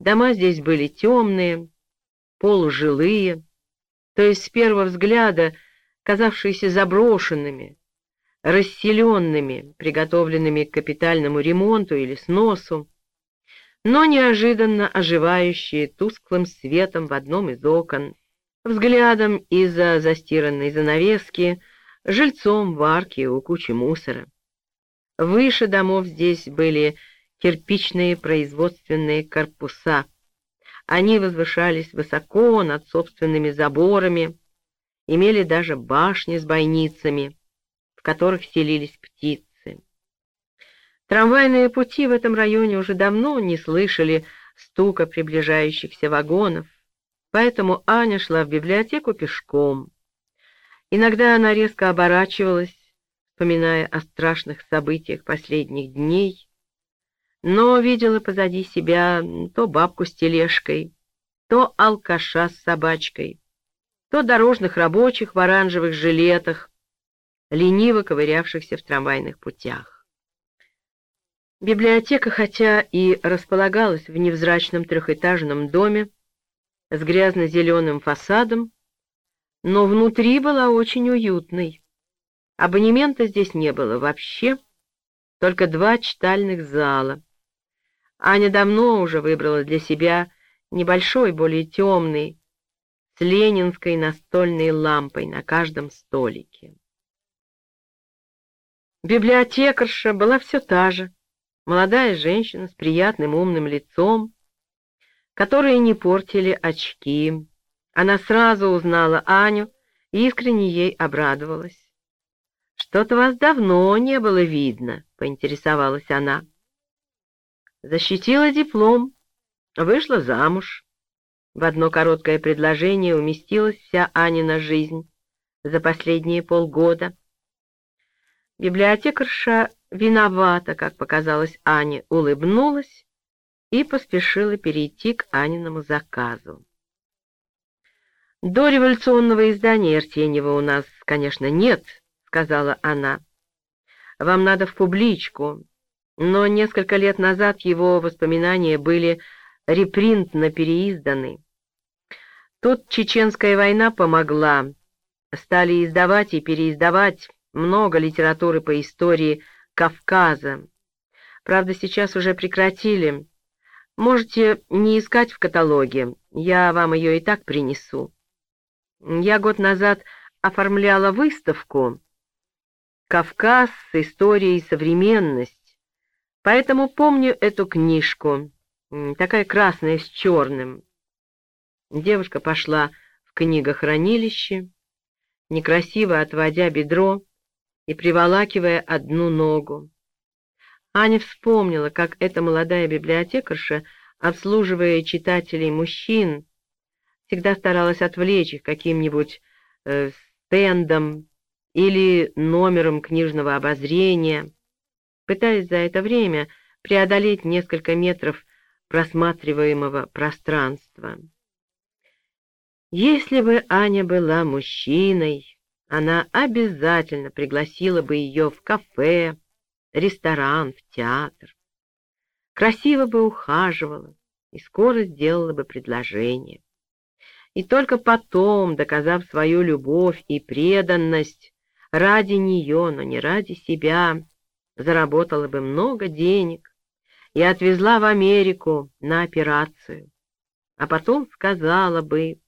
Дома здесь были темные, полужилые, то есть с первого взгляда казавшиеся заброшенными, расселенными, приготовленными к капитальному ремонту или сносу, но неожиданно оживающие тусклым светом в одном из окон, взглядом из-за застиранной занавески, жильцом в арке у кучи мусора. Выше домов здесь были кирпичные производственные корпуса. Они возвышались высоко над собственными заборами, имели даже башни с бойницами, в которых селились птицы. Трамвайные пути в этом районе уже давно не слышали стука приближающихся вагонов, поэтому Аня шла в библиотеку пешком. Иногда она резко оборачивалась, вспоминая о страшных событиях последних дней, но видела позади себя то бабку с тележкой, то алкаша с собачкой, то дорожных рабочих в оранжевых жилетах, лениво ковырявшихся в трамвайных путях. Библиотека, хотя и располагалась в невзрачном трехэтажном доме с грязно-зеленым фасадом, но внутри была очень уютной. Абонемента здесь не было вообще, только два читальных зала. Аня давно уже выбрала для себя небольшой, более темный, с ленинской настольной лампой на каждом столике. Библиотекарша была все та же, молодая женщина с приятным умным лицом, которые не портили очки. Она сразу узнала Аню и искренне ей обрадовалась. «Что-то вас давно не было видно», — поинтересовалась она. Защитила диплом, вышла замуж. В одно короткое предложение уместилась вся Анина жизнь за последние полгода. Библиотекарша виновата, как показалось Ане, улыбнулась и поспешила перейти к Аниному заказу. До революционного издания Артеньева у нас, конечно, нет, сказала она. «Вам надо в публичку». Но несколько лет назад его воспоминания были репринтно переизданы. Тут Чеченская война помогла. Стали издавать и переиздавать много литературы по истории Кавказа. Правда, сейчас уже прекратили. Можете не искать в каталоге, я вам ее и так принесу. Я год назад оформляла выставку, Кавказ, история и современность. Поэтому помню эту книжку, такая красная с черным. Девушка пошла в книгохранилище, некрасиво отводя бедро и приволакивая одну ногу. Аня вспомнила, как эта молодая библиотекарша, обслуживая читателей мужчин, всегда старалась отвлечь их каким-нибудь э, стендом, или номером книжного обозрения, пытаясь за это время преодолеть несколько метров просматриваемого пространства. Если бы Аня была мужчиной, она обязательно пригласила бы ее в кафе, ресторан, в театр. Красиво бы ухаживала и скоро сделала бы предложение. И только потом, доказав свою любовь и преданность, ради нее, но не ради себя, заработала бы много денег и отвезла в Америку на операцию, а потом сказала бы,